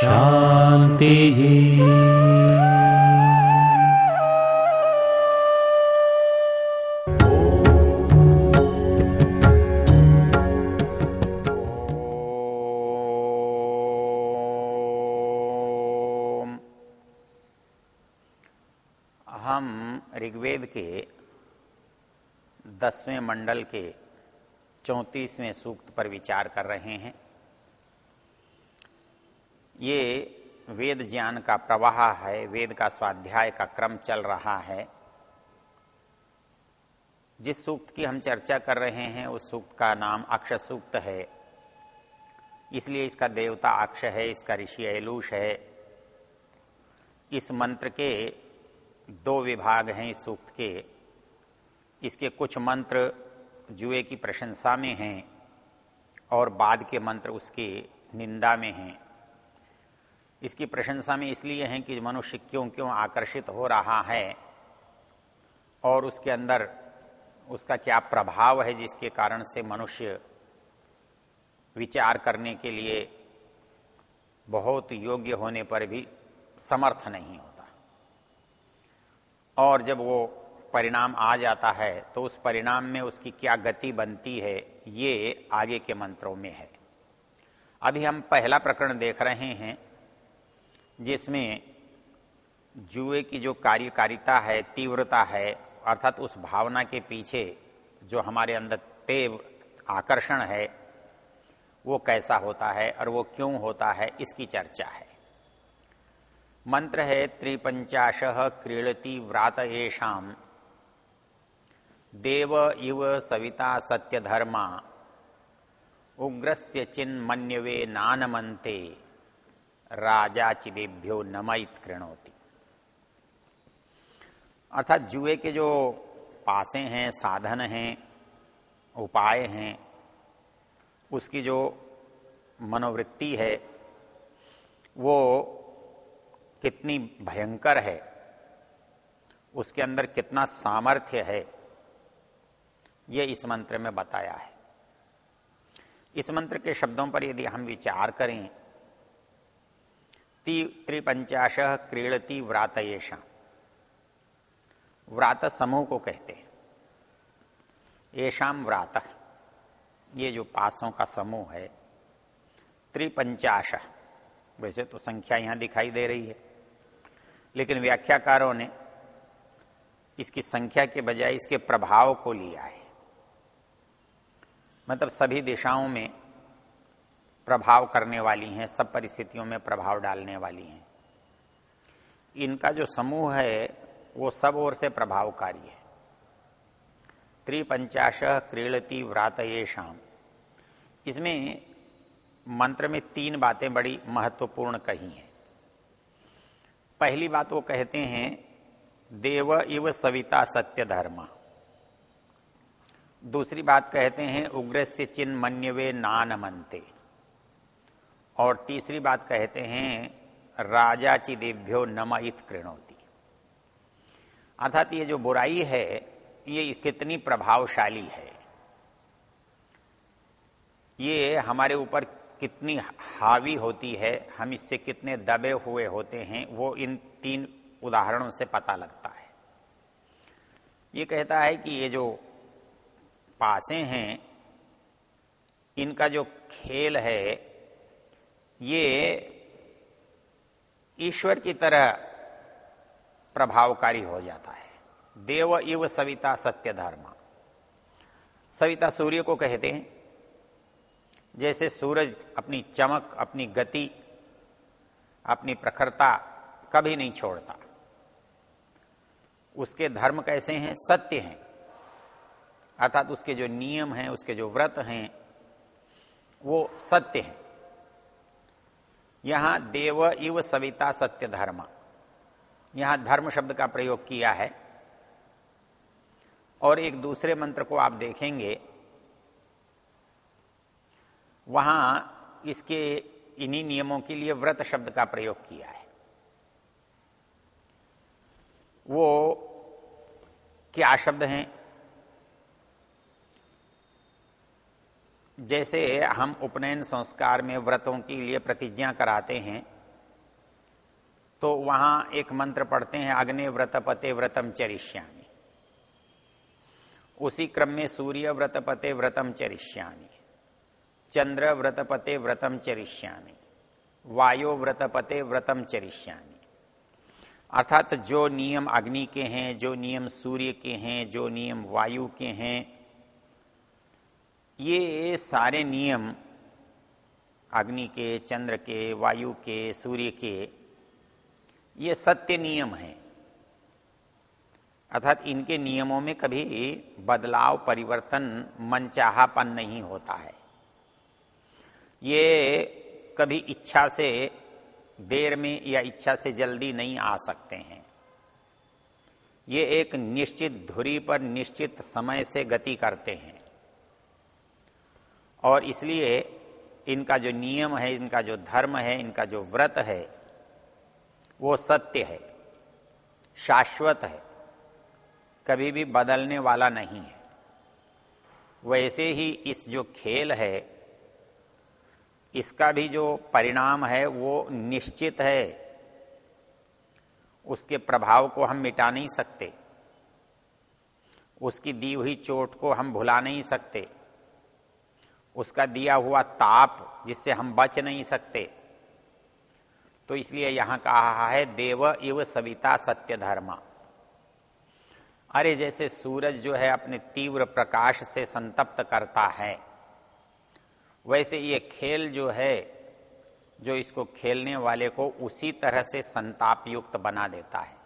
शांति ओम। हम ऋग्वेद के दसवें मंडल के चौंतीसवें सूक्त पर विचार कर रहे हैं ये वेद ज्ञान का प्रवाह है, वेद का स्वाध्याय का क्रम चल रहा है। जिस सूक्त की हम चर्चा कर रहे हैं, उस सूक्त का नाम अक्ष सूक्त है। इसलिए इसका देवता अक्ष है, इसका ऋषि ऐलूष है। इस मंत्र के दो विभाग हैं इस सूक्त के। इसके कुछ मंत्र जुए की प्रशंसा में हैं और बाद के मंत्र उसकी निंदा में हैं। इसकी प्रशंसा में इसलिए हैं कि मनुष्य क्यों क्यों आकर्षित हो रहा है और उसके अंदर उसका क्या प्रभाव है जिसके कारण से मनुष्य विचार करने के लिए बहुत योग्य होने पर भी समर्थ नहीं होता। और जब वो परिणाम आ जाता है तो उस परिणाम में उसकी क्या गति बनती है, ये आगे के मंत्रों में है। अभी हम पहला प्रकरण देख रहे हैं जिसमें जुए की जो कार्यकारिता है, तीव्रता है, अर्थात उस भावना के पीछे जो हमारे अंदर तेव आकर्षण है, वो कैसा होता है और वो क्यों होता है, इसकी चर्चा है। मंत्र है, त्रिपंचाश क्रीड़ती व्रात येषाम देव इव सविता सत्य धर्मा उग्रस्य चिन्मन्यवे नानमंते राजा चिदेभ्यो नमयित कृणोति। अर्थात जुए के जो पासे हैं, साधन हैं, उपाय हैं, उसकी जो मनोवृत्ति है, वो कितनी भयंकर है, उसके अंदर कितना सामर्थ्य है, ये इस मंत्र में बताया है। इस मंत्र के शब्दों पर यदि हम विचार करें त्रिपंचाश क्रीड़ती व्रातयेशा व्रात समूह को कहते हैं। येषाम व्रात। ये जो पासों का समूह है, त्रिपंचाश। वैसे तो संख्या यहाँ दिखाई दे रही है, लेकिन व्याख्याकारों ने इसकी संख्या के बजाय इसके प्रभाव को लिया है। मतलब सभी दिशाओं में प्रभाव करने वाली हैं, सब परिस्थितियों में प्रभाव डालने वाली हैं। इनका जो समूह है, वो सब ओर से प्रभावकारी है। त्रिपंचाश क्रीड़ती व्रात ये शाम इसमें मंत्र में तीन बातें बड़ी महत्वपूर्ण कही हैं। पहली बात वो कहते हैं, देव इव सविता सत्य धर्म दूसरी बात कहते हैं उग्र से चिन्ह मन्यवे नान मनते और तीसरी बात कहते हैं राजा चिदेभ्यो नमयित कृणोती। अर्थात ये जो बुराई है, ये कितनी प्रभावशाली है। ये हमारे ऊपर कितनी हावी होती है, हम इससे कितने दबे हुए होते हैं, वो इन तीन उदाहरणों से पता लगता है। ये कहता है कि ये जो पासे हैं, इनका जो खेल है ये ईश्वर की तरह प्रभावकारी हो जाता है। देव इव सविता सत्य धर्म। सविता सूर्य को कहते हैं। जैसे सूरज अपनी चमक, अपनी गति, अपनी प्रखरता कभी नहीं छोड़ता। उसके धर्म कैसे हैं? सत्य हैं। अर्थात उसके जो नियम हैं, उसके जो व्रत हैं, वो सत्य हैं। यहाँ देव इव सविता सत्य धर्म। यहाँ धर्म शब्द का प्रयोग किया है। और एक दूसरे मंत्र को आप देखेंगे। वहाँ इसके इन्हीं नियमों के लिए व्रत शब्द का प्रयोग किया है। वो क्या शब्द हैं? जैसे हम उपनयन संस्कार में व्रतों के लिए प्रतिज्ञा कराते हैं तो वहाँ एक मंत्र पढ़ते हैं, अग्नि व्रतपते व्रतम चरिष्यामी। उसी क्रम में सूर्य व्रतपते व्रतम चरिष्यामी, चंद्र व्रतपते व्रतम चरिष्यामी, वायु व्रतपते व्रतम चरिष्यामी। अर्थात जो नियम अग्नि के हैं, जो नियम सूर्य के हैं, जो नियम वायु के हैं ये सारे नियम अग्नि के, चंद्र के, वायु के, सूर्य के, ये सत्य नियम हैं। अर्थात इनके नियमों में कभी बदलाव, परिवर्तन मनचाहापन नहीं होता है। ये कभी इच्छा से देर में या इच्छा से जल्दी नहीं आ सकते हैं। ये एक निश्चित धुरी पर निश्चित समय से गति करते हैं। और इसलिए इनका जो नियम है, इनका जो धर्म है, इनका जो व्रत है, वो सत्य है, शाश्वत है, कभी भी बदलने वाला नहीं है। वैसे ही इस जो खेल है, इसका भी जो परिणाम है, वो निश्चित है। उसके प्रभाव को हम मिटा नहीं सकते। उसकी दी हुई चोट को हम भुला नहीं सकते। उसका दिया हुआ ताप जिससे हम बच नहीं सकते। तो इसलिए यहाँ कहा है, देव इव सविता सत्य धर्म। अरे जैसे सूरज जो है अपने तीव्र प्रकाश से संतप्त करता है, वैसे ये खेल जो है, जो इसको खेलने वाले को उसी तरह से संताप युक्त बना देता है।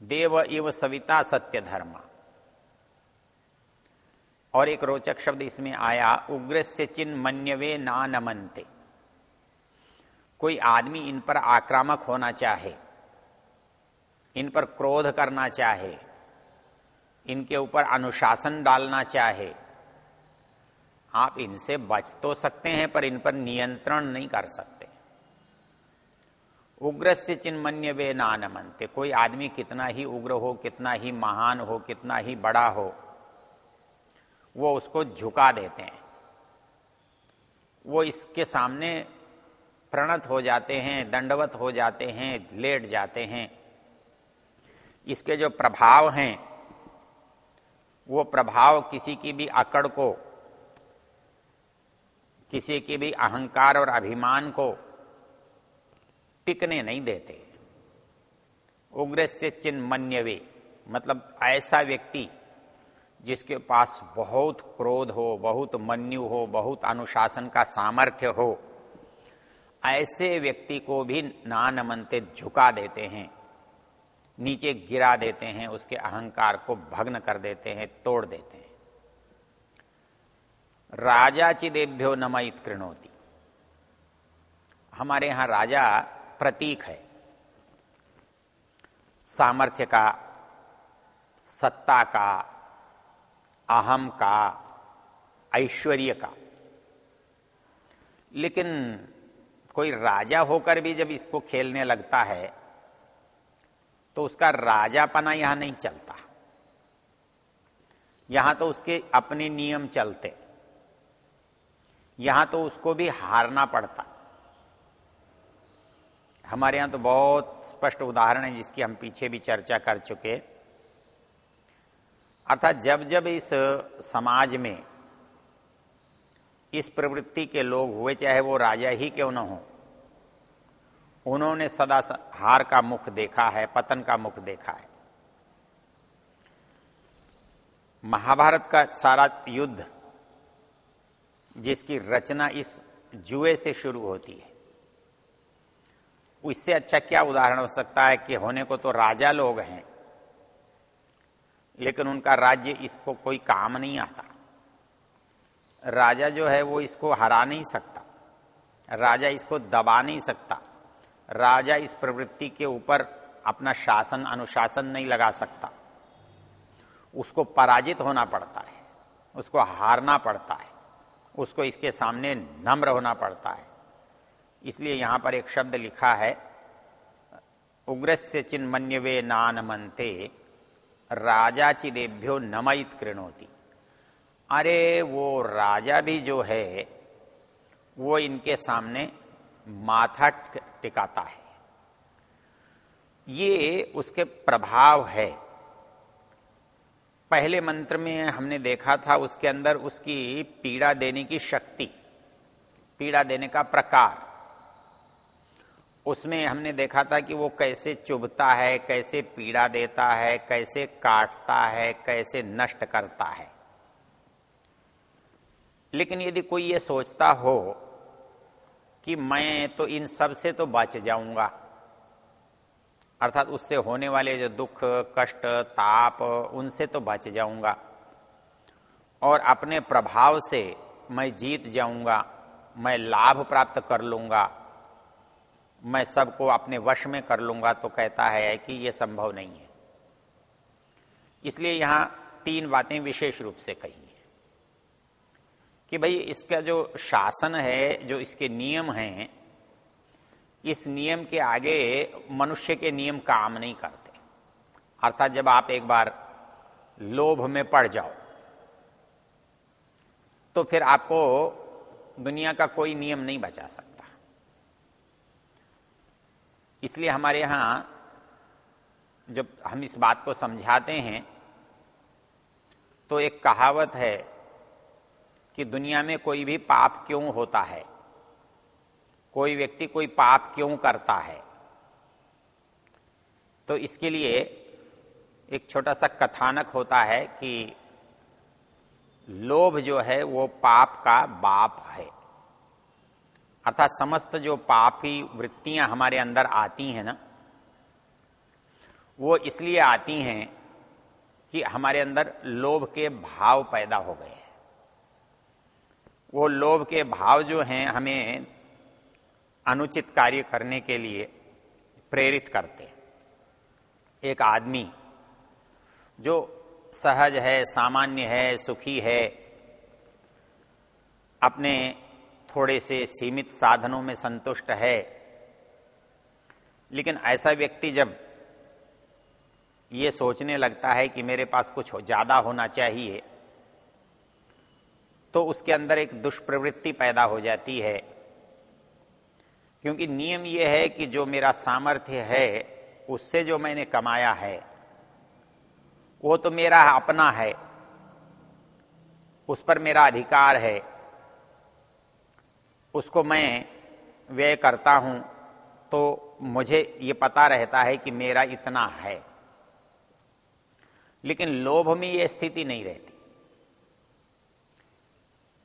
देव इव सविता सत्य धर्म। और एक रोचक शब्द इसमें आया उग्र से चिन्ह मन्यवे ना नमनते कोई आदमी इन पर आक्रामक होना चाहे, इन पर क्रोध करना चाहे, इनके ऊपर अनुशासन डालना चाहे, आप इनसे बच तो सकते हैं, पर इन पर नियंत्रण नहीं कर सकते। उग्र से चिन्मन्य वे नानमनते। कोई आदमी कितना ही उग्र हो, कितना ही महान हो, कितना ही बड़ा हो वो उसको झुका देते हैं। वो इसके सामने प्रणत हो जाते हैं, दंडवत हो जाते हैं, लेट जाते हैं। इसके जो प्रभाव हैं, वो प्रभाव किसी की भी अकड़ को, किसी की भी अहंकार और अभिमान को टिकने नहीं देते। उग्र से चिन्ह मतलब ऐसा व्यक्ति जिसके पास बहुत क्रोध हो, बहुत मन्यु हो, बहुत अनुशासन का सामर्थ्य हो, ऐसे व्यक्ति को भी नानमनते झुका देते हैं, नीचे गिरा देते हैं, उसके अहंकार को भग्न कर देते हैं, तोड़ देते हैं। राजा चिदेभ्यो नमयित कृणोती। हमारे यहाँ राजा प्रतीक है। सामर्थ्य का, सत्ता का अहम का, ऐश्वर्य का। लेकिन कोई राजा होकर भी जब इसको खेलने लगता है तो उसका राजापना यहाँ नहीं चलता। यहाँ तो उसके अपने नियम चलते। यहाँ तो उसको भी हारना पड़ता। हमारे यहाँ तो बहुत स्पष्ट उदाहरण है जिसकी हम पीछे भी चर्चा कर चुके अर्थात जब जब इस समाज में इस प्रवृत्ति के लोग हुए, चाहे वो राजा ही क्यों न हो, उन्होंने सदा हार का मुख देखा है, पतन का मुख देखा है। महाभारत का सारा युद्ध, जिसकी रचना इस जुए से शुरू होती है, उससे अच्छा क्या उदाहरण हो सकता है कि होने को तो राजा लोग हैं लेकिन उनका राज्य इसको कोई काम नहीं आता। राजा जो है वो इसको हरा नहीं सकता। राजा इसको दबा नहीं सकता। राजा इस प्रवृत्ति के ऊपर अपना शासन, अनुशासन नहीं लगा सकता। उसको पराजित होना पड़ता है, उसको हारना पड़ता है, उसको इसके सामने नम्र होना पड़ता है। इसलिए यहाँ पर एक शब्द लिखा है, उग्रस्य चिन्मन्यवे नान मनते राजा चिदेभ्यो नमयित कृणोती। अरे, वो राजा भी जो है, वो इनके सामने माथा टिकाता है। ये उसके प्रभाव है। पहले मंत्र में हमने देखा था, उसके अंदर उसकी पीड़ा देने की शक्ति, पीड़ा देने का प्रकार। उसमें हमने देखा था कि वो कैसे चुभता है, कैसे पीड़ा देता है, कैसे काटता है, कैसे नष्ट करता है। लेकिन यदि कोई ये सोचता हो कि मैं तो इन सबसे तो बच जाऊँगा, अर्थात उससे होने वाले जो दुख, कष्ट, ताप, उनसे तो बच जाऊँगा और अपने प्रभाव से मैं जीत जाऊँगा, मैं लाभ प्राप्त कर लूँगा मैं सबको अपने वश में कर लूँगा तो कहता है कि यह संभव नहीं है। इसलिए यहाँ तीन बातें विशेष रूप से कही है कि भाई इसका जो शासन है, जो इसके नियम हैं, इस नियम के आगे मनुष्य के नियम काम नहीं करते। अर्थात जब आप एक बार लोभ में पड़ जाओ तो फिर आपको दुनिया का कोई नियम नहीं बचा सकता। इसलिए हमारे यहाँ जब हम इस बात को समझाते हैं तो एक कहावत है कि दुनिया में कोई भी पाप क्यों होता है? कोई व्यक्ति कोई पाप क्यों करता है? तो इसके लिए एक छोटा सा कथानक होता है कि लोभ जो है वो पाप का बाप है। अर्थात समस्त जो पापी वृत्तियाँ हमारे अंदर आती हैं ना, वो इसलिए आती हैं कि हमारे अंदर लोभ के भाव पैदा हो गए हैं। वो लोभ के भाव जो हैं हमें अनुचित कार्य करने के लिए प्रेरित करते एक आदमी जो सहज है, सामान्य है, सुखी है, अपने थोड़े से सीमित साधनों में संतुष्ट है। लेकिन ऐसा व्यक्ति जब ये सोचने लगता है कि मेरे पास कुछ ज़्यादा होना चाहिए तो उसके अंदर एक दुष्प्रवृत्ति पैदा हो जाती है। क्योंकि नियम यह है कि जो मेरा सामर्थ्य है, उससे जो मैंने कमाया है, वो तो मेरा अपना है, उस पर मेरा अधिकार है। उसको मैं व्यय करता हूँ तो मुझे ये पता रहता है कि मेरा इतना है। लेकिन लोभ में यह स्थिति नहीं रहती।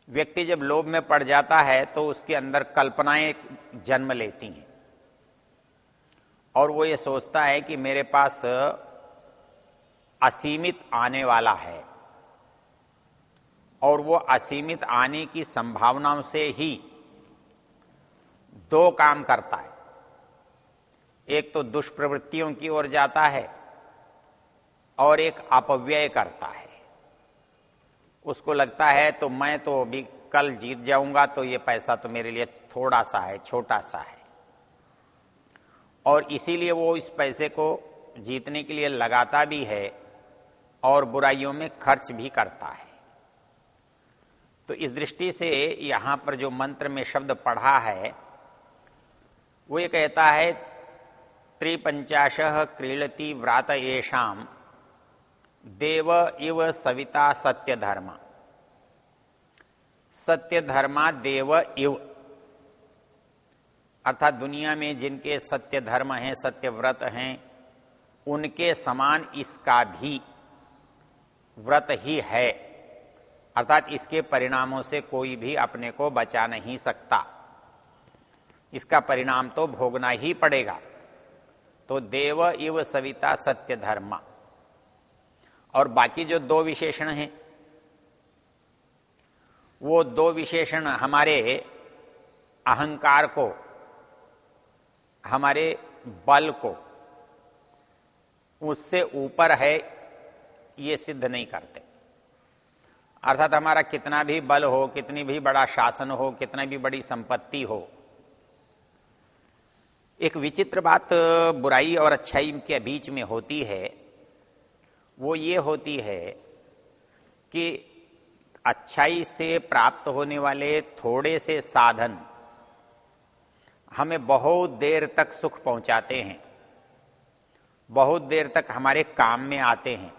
व्यक्ति जब लोभ में पड़ जाता है तो उसके अंदर कल्पनाएँ जन्म लेती हैं। और वो ये सोचता है कि मेरे पास असीमित आने वाला है। और वो असीमित आने की संभावनाओं से ही दो काम करता है। एक तो दुष्प्रवृत्तियों की ओर जाता है और एक अपव्यय करता है। उसको लगता है तो मैं तो अभी कल जीत जाऊँगा तो ये पैसा तो मेरे लिए थोड़ा सा है, छोटा सा है। और इसीलिए वो इस पैसे को जीतने के लिए लगाता भी है और बुराइयों में खर्च भी करता है। तो इस दृष्टि से यहाँ पर जो मंत्र में शब्द पढ़ा है वो ये कहता है, त्रिपंचाश क्रीड़ती व्रात येषाम। देव इव सविता सत्य धर्म सत्य धर्मा देव इव। अर्थात दुनिया में जिनके सत्य धर्म हैं सत्य व्रत हैं, उनके समान इसका भी व्रत ही है। अर्थात इसके परिणामों से कोई भी अपने को बचा नहीं सकता। इसका परिणाम तो भोगना ही पड़ेगा। तो देव इव सविता सत्य धर्म। और बाकी जो दो विशेषण हैं, वो दो विशेषण हमारे अहंकार को, हमारे बल को, उससे ऊपर है, ये सिद्ध नहीं करते। अर्थात हमारा कितना भी बल हो, कितनी भी बड़ा शासन हो, कितना भी बड़ी संपत्ति हो एक विचित्र बात, बुराई और अच्छाई के बीच में होती है। वो ये होती है कि अच्छाई से प्राप्त होने वाले थोड़े से साधन हमें बहुत देर तक सुख पहुंचाते हैं। बहुत देर तक हमारे काम में आते हैं।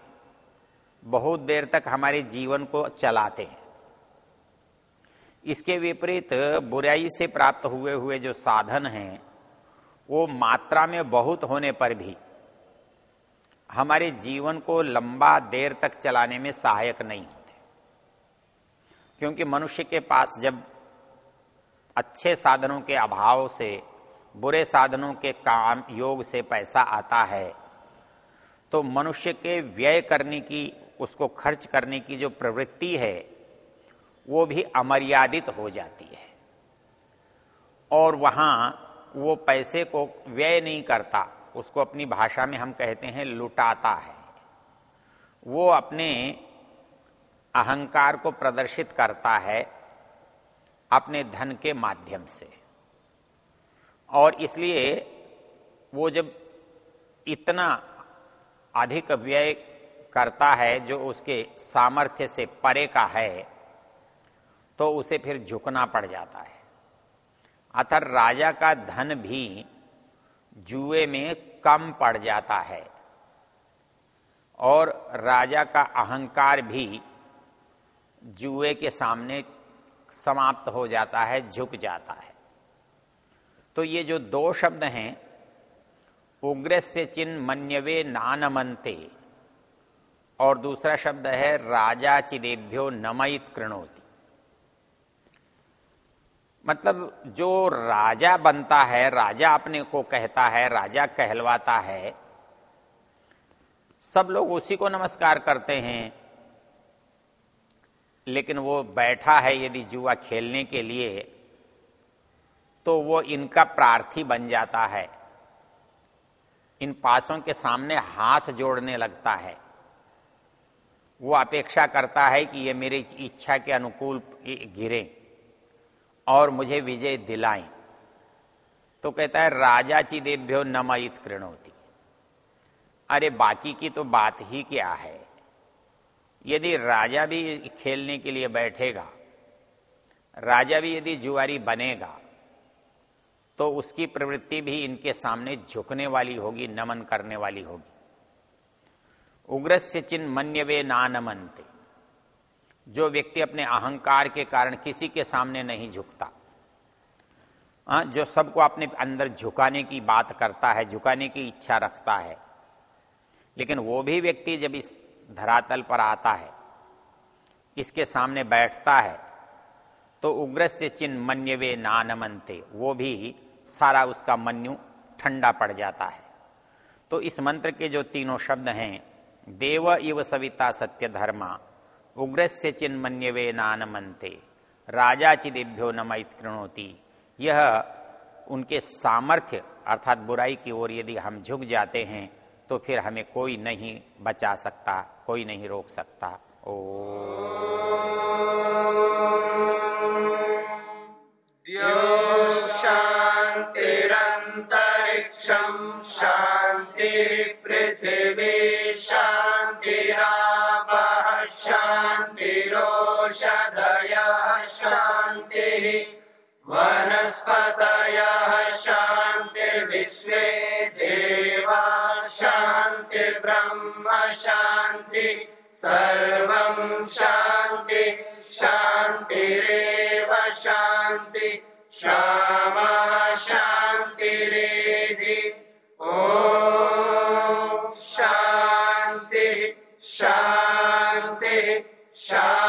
बहुत देर तक हमारे जीवन को चलाते हैं। इसके विपरीत बुराई से प्राप्त हुए हुए जो साधन हैं वो मात्रा में बहुत होने पर भी हमारे जीवन को लंबा देर तक चलाने में सहायक नहीं होते। क्योंकि मनुष्य के पास जब अच्छे साधनों के अभाव से, बुरे साधनों के काम, योग से पैसा आता है तो मनुष्य के व्यय करने की, उसको खर्च करने की जो प्रवृत्ति है, वो भी अमर्यादित हो जाती है। और वहाँ वो पैसे को व्यय नहीं करता। उसको अपनी भाषा में हम कहते हैं लुटाता है। वो अपने अहंकार को प्रदर्शित करता है अपने धन के माध्यम से। और इसलिए वो जब इतना अधिक व्यय करता है, जो उसके सामर्थ्य से परे का है तो उसे फिर झुकना पड़ जाता है। अतः राजा का धन भी जुए में कम पड़ जाता है। और राजा का अहंकार भी जुए के सामने समाप्त हो जाता है, झुक जाता है। तो ये जो दो शब्द हैं उग्र से चिन्ह मन्यवे नानमनते, और दूसरा शब्द है, राजा चिदेभ्यो नमयित कृणोति। मतलब जो राजा बनता है, राजा अपने को कहता है, राजा कहलवाता है, सब लोग उसी को नमस्कार करते हैं। लेकिन वो बैठा है यदि जुआ खेलने के लिए तो वो इनका प्रार्थी बन जाता है। इन पासों के सामने हाथ जोड़ने लगता है। वो अपेक्षा करता है कि ये मेरी इच्छा के अनुकूल गिरे। और मुझे विजय दिलाएँ। तो कहता है, राजा ची चिदेभ्यो नमयित कृणोती। अरे, बाकी की तो बात ही क्या है? यदि राजा भी खेलने के लिए बैठेगा, राजा भी यदि जुआरी बनेगा तो उसकी प्रवृत्ति भी इनके सामने झुकने वाली होगी, नमन करने वाली होगी। उग्रस्य चिन्ह मन्यवे नानमनते। जो व्यक्ति अपने अहंकार के कारण किसी के सामने नहीं झुकता आ, जो सबको अपने अंदर झुकाने की बात करता है झुकाने की इच्छा रखता है लेकिन वो भी व्यक्ति जब इस धरातल पर आता है इसके सामने बैठता है तो उग्र से चिन्ह मन्यवे नानमनते वो भी सारा उसका मन्यु ठंडा पड़ जाता है। तो इस मंत्र के जो तीनों शब्द हैं देव इव सविता सत्य धर्मा उग्रस्य चिन्मन्यवे नानमनते। राजा चिदेभ्यो नमित कृणोती यह उनके सामर्थ्य, अर्थात बुराई की ओर यदि हम झुक जाते हैं तो फिर हमें कोई नहीं बचा सकता, कोई नहीं रोक सकता। ओ। सर्वं शांति शान्तिरेव शांति क्षमा शान्तिरेधि ओ शांति शांति शान्ति।